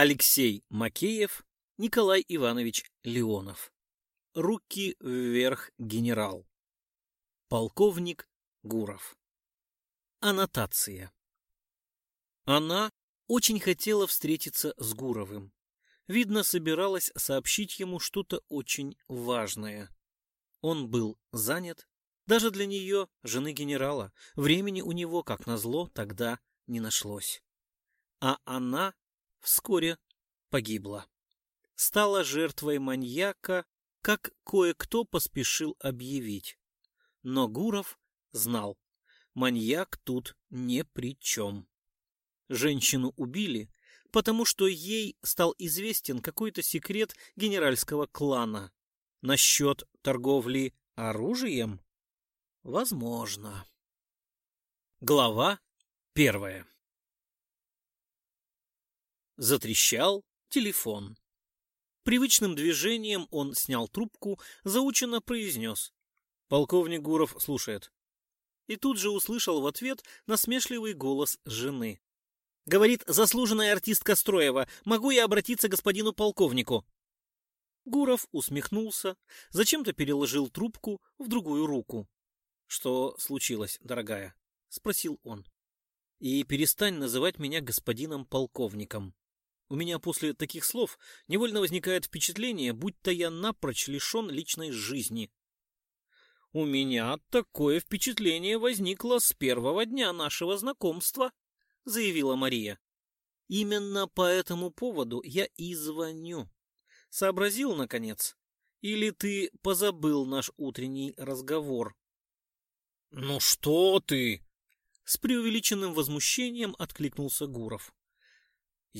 Алексей Макеев, Николай Иванович Леонов. Руки вверх, генерал. Полковник Гуров. Аннотация. Она очень хотела встретиться с Гуровым. Видно, собиралась сообщить ему что-то очень важное. Он был занят. Даже для нее, жены генерала, времени у него, как назло, тогда не нашлось. А она вскоре погибла. Стала жертвой маньяка, как кое-кто поспешил объявить. Но Гуров знал, маньяк тут ни при чем. Женщину убили, потому что ей стал известен какой-то секрет генеральского клана. Насчет торговли оружием? Возможно. Глава первая. Затрещал телефон. Привычным движением он снял трубку, заученно произнес. Полковник Гуров слушает. И тут же услышал в ответ насмешливый голос жены. Говорит заслуженная артистка Строева. Могу я обратиться к господину полковнику? Гуров усмехнулся, зачем-то переложил трубку в другую руку. Что случилось, дорогая? спросил он. И перестань называть меня господином полковником. У меня после таких слов невольно возникает впечатление, будто я напрочь лишен личной жизни. У меня такое впечатление возникло с первого дня нашего знакомства, заявила Мария. Именно по этому поводу я и звоню. Сообразил, наконец? Или ты позабыл наш утренний разговор? Ну что ты? С преувеличенным возмущением откликнулся Гуров.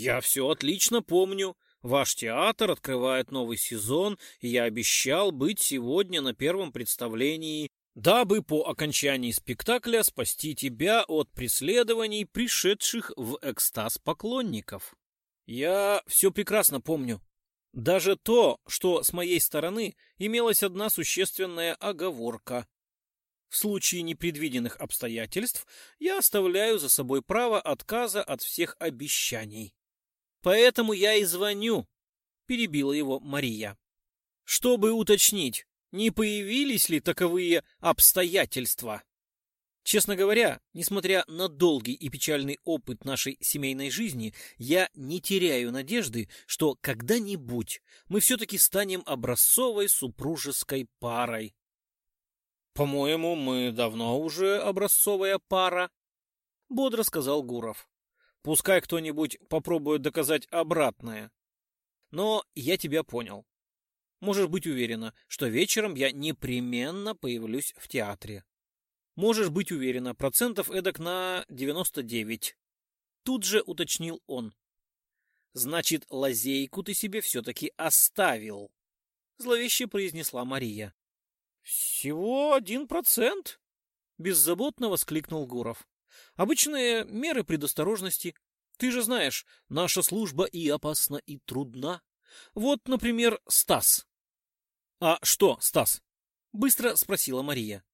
Я все отлично помню. Ваш театр открывает новый сезон, и я обещал быть сегодня на первом представлении, дабы по окончании спектакля спасти тебя от преследований, пришедших в экстаз поклонников. Я все прекрасно помню. Даже то, что с моей стороны имелась одна существенная оговорка. В случае непредвиденных обстоятельств я оставляю за собой право отказа от всех обещаний. Поэтому я и звоню, перебила его Мария. Чтобы уточнить, не появились ли таковые обстоятельства. Честно говоря, несмотря на долгий и печальный опыт нашей семейной жизни, я не теряю надежды, что когда-нибудь мы все-таки станем образцовой супружеской парой. По-моему, мы давно уже образцовая пара, бодро сказал Гуров. Пускай кто-нибудь попробует доказать обратное. Но я тебя понял. Можешь быть уверена, что вечером я непременно появлюсь в театре. Можешь быть уверена, процентов эдак на 99. Тут же уточнил он. Значит, лазейку ты себе все-таки оставил. Зловеще произнесла Мария. Всего один процент? Беззаботно воскликнул Гуров. Обычные меры предосторожности. Ты же знаешь, наша служба и опасна, и трудна. Вот, например, Стас. А что, Стас? Быстро спросила Мария.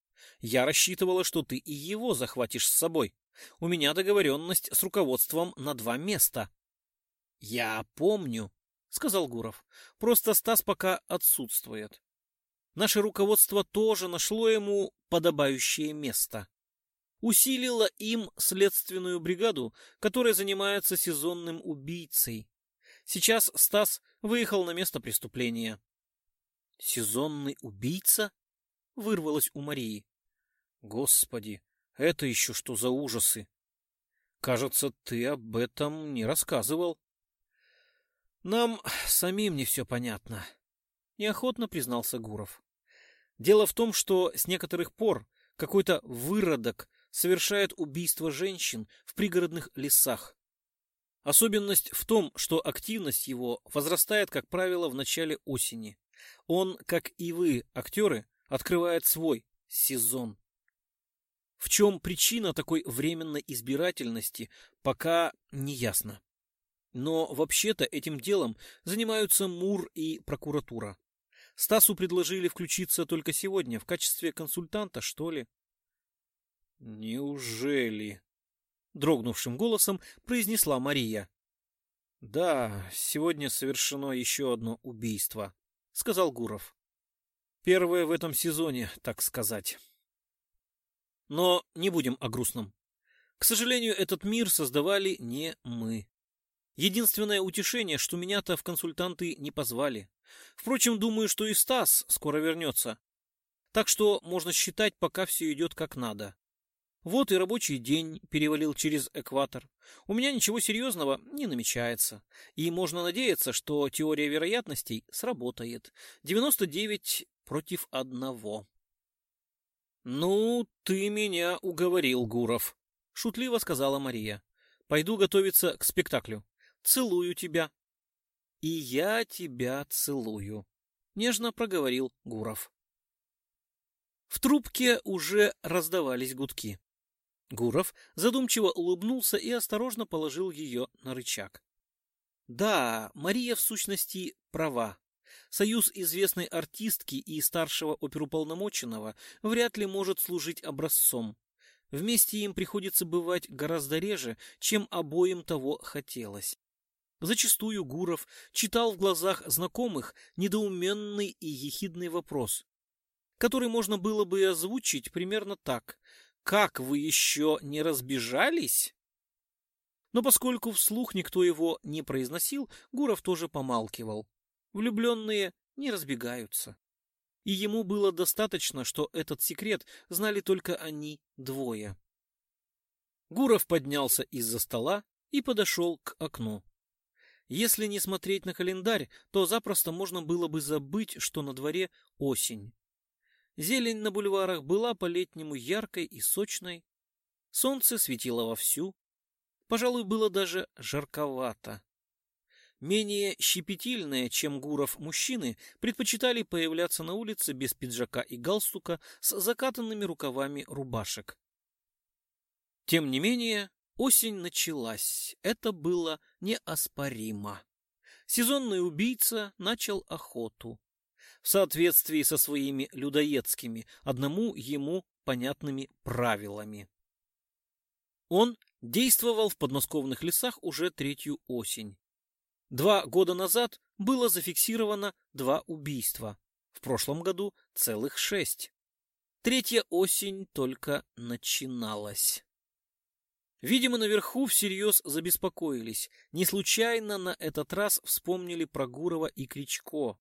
Я рассчитывала, что ты и его захватишь с собой. У меня договоренность с руководством на два места. Я помню, сказал Гуров. Просто Стас пока отсутствует. Наше руководство тоже нашло ему подобающее место усилила им следственную бригаду, которая занимается сезонным убийцей. Сейчас Стас выехал на место преступления. Сезонный убийца? Вырвалось у Марии. Господи, это еще что за ужасы? Кажется, ты об этом не рассказывал. Нам самим не все понятно, неохотно признался Гуров. Дело в том, что с некоторых пор какой-то выродок совершает убийство женщин в пригородных лесах. Особенность в том, что активность его возрастает, как правило, в начале осени. Он, как и вы, актеры, открывает свой сезон. В чем причина такой временной избирательности, пока не ясно. Но вообще-то этим делом занимаются МУР и прокуратура. Стасу предложили включиться только сегодня в качестве консультанта, что ли. Неужели? Дрогнувшим голосом произнесла Мария. Да, сегодня совершено еще одно убийство, сказал Гуров. Первое в этом сезоне, так сказать. Но не будем о грустном. К сожалению, этот мир создавали не мы. Единственное утешение, что меня-то в консультанты не позвали. Впрочем, думаю, что и Стас скоро вернется. Так что можно считать, пока все идет как надо. Вот и рабочий день перевалил через экватор. У меня ничего серьезного не намечается. И можно надеяться, что теория вероятностей сработает. 99 против одного. «Ну, ты меня уговорил, Гуров», — шутливо сказала Мария. «Пойду готовиться к спектаклю. Целую тебя». «И я тебя целую», — нежно проговорил Гуров. В трубке уже раздавались гудки. Гуров задумчиво улыбнулся и осторожно положил ее на рычаг. Да, Мария в сущности права. Союз известной артистки и старшего оперуполномоченного вряд ли может служить образцом. Вместе им приходится бывать гораздо реже, чем обоим того хотелось. Зачастую Гуров читал в глазах знакомых недоуменный и ехидный вопрос, который можно было бы озвучить примерно так. «Как вы еще не разбежались?» Но поскольку вслух никто его не произносил, Гуров тоже помалкивал. Влюбленные не разбегаются. И ему было достаточно, что этот секрет знали только они двое. Гуров поднялся из-за стола и подошел к окну. Если не смотреть на календарь, то запросто можно было бы забыть, что на дворе осень. Зелень на бульварах была по-летнему яркой и сочной. Солнце светило вовсю. Пожалуй, было даже жарковато. Менее щепетильные, чем Гуров мужчины, предпочитали появляться на улице без пиджака и галстука с закатанными рукавами рубашек. Тем не менее, осень началась. Это было неоспоримо. Сезонный убийца начал охоту в соответствии со своими людоедскими, одному ему понятными правилами. Он действовал в подмосковных лесах уже третью осень. Два года назад было зафиксировано два убийства, в прошлом году целых шесть. Третья осень только начиналась. Видимо, наверху всерьез забеспокоились. Не случайно на этот раз вспомнили про Гурова и Кричко.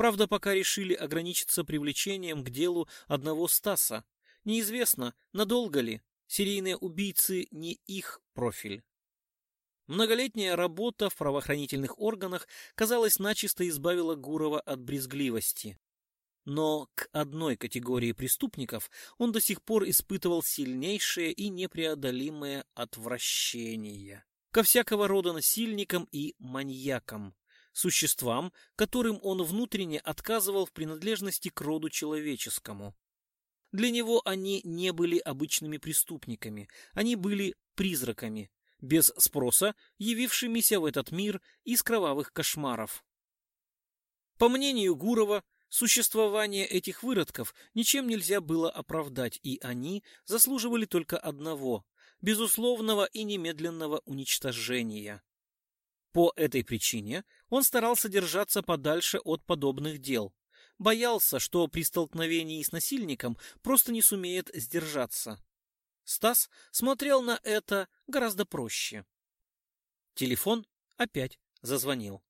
Правда, пока решили ограничиться привлечением к делу одного Стаса. Неизвестно, надолго ли. Серийные убийцы не их профиль. Многолетняя работа в правоохранительных органах, казалось, начисто избавила Гурова от брезгливости. Но к одной категории преступников он до сих пор испытывал сильнейшее и непреодолимое отвращение. Ко всякого рода насильникам и маньякам существам, которым он внутренне отказывал в принадлежности к роду человеческому. Для него они не были обычными преступниками, они были призраками, без спроса явившимися в этот мир из кровавых кошмаров. По мнению Гурова, существование этих выродков ничем нельзя было оправдать, и они заслуживали только одного – безусловного и немедленного уничтожения. По этой причине он старался держаться подальше от подобных дел. Боялся, что при столкновении с насильником просто не сумеет сдержаться. Стас смотрел на это гораздо проще. Телефон опять зазвонил.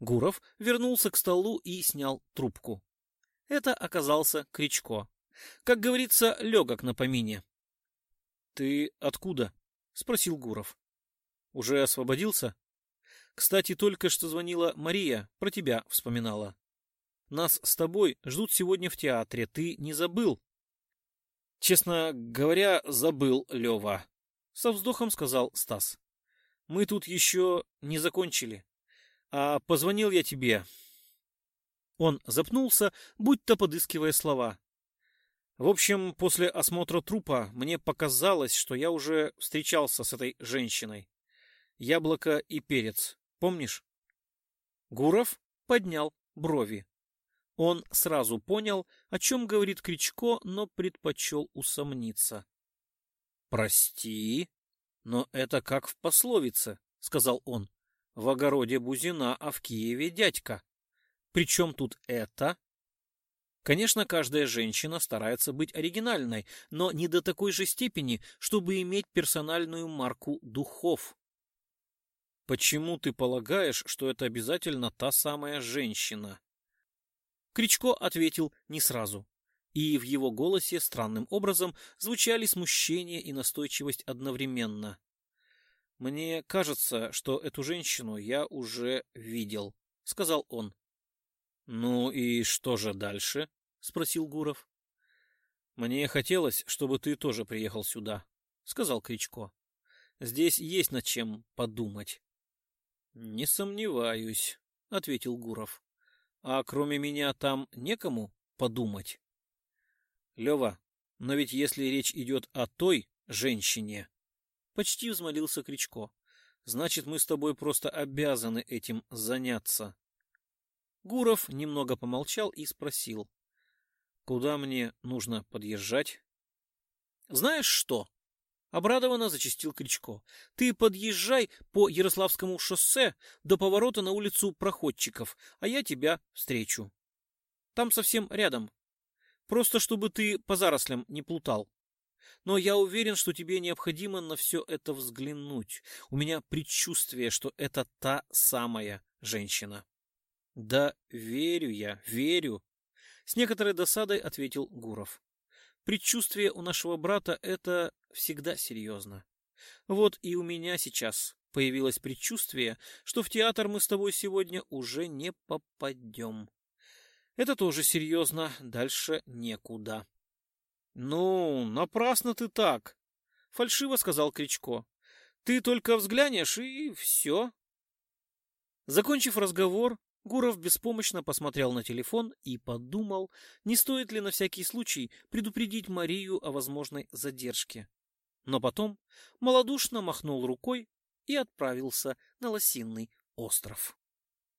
Гуров вернулся к столу и снял трубку. Это оказался Кричко. Как говорится, легок на помине. — Ты откуда? — спросил Гуров. — Уже освободился? Кстати, только что звонила Мария, про тебя вспоминала. Нас с тобой ждут сегодня в театре, ты не забыл? Честно говоря, забыл, Лева. Со вздохом сказал Стас. Мы тут еще не закончили. А позвонил я тебе. Он запнулся, будто подыскивая слова. В общем, после осмотра трупа мне показалось, что я уже встречался с этой женщиной. Яблоко и перец. Помнишь? Гуров поднял брови. Он сразу понял, о чем говорит Кричко, но предпочел усомниться. «Прости, но это как в пословице», — сказал он. В огороде Бузина, а в Киеве дядька. Причем тут это? Конечно, каждая женщина старается быть оригинальной, но не до такой же степени, чтобы иметь персональную марку духов. Почему ты полагаешь, что это обязательно та самая женщина? Кричко ответил не сразу, и в его голосе странным образом звучали смущение и настойчивость одновременно. Мне кажется, что эту женщину я уже видел, сказал он. Ну и что же дальше? спросил Гуров. Мне хотелось, чтобы ты тоже приехал сюда, сказал Кричко. Здесь есть над чем подумать. Не сомневаюсь, ответил Гуров. А кроме меня там некому подумать. Лева, но ведь если речь идет о той женщине, почти взмолился Кричко, значит, мы с тобой просто обязаны этим заняться. Гуров немного помолчал и спросил. Куда мне нужно подъезжать? Знаешь что? Обрадованно зачастил Кричко. Ты подъезжай по Ярославскому шоссе до поворота на улицу Проходчиков, а я тебя встречу. Там совсем рядом. Просто чтобы ты по зарослям не плутал. Но я уверен, что тебе необходимо на все это взглянуть. У меня предчувствие, что это та самая женщина. Да верю я, верю. С некоторой досадой ответил Гуров. Предчувствие у нашего брата — это всегда серьезно. Вот и у меня сейчас появилось предчувствие, что в театр мы с тобой сегодня уже не попадем. Это тоже серьезно, дальше некуда. — Ну, напрасно ты так, — фальшиво сказал Кричко. — Ты только взглянешь, и все. Закончив разговор, Гуров беспомощно посмотрел на телефон и подумал, не стоит ли на всякий случай предупредить Марию о возможной задержке. Но потом малодушно махнул рукой и отправился на Лосиный остров.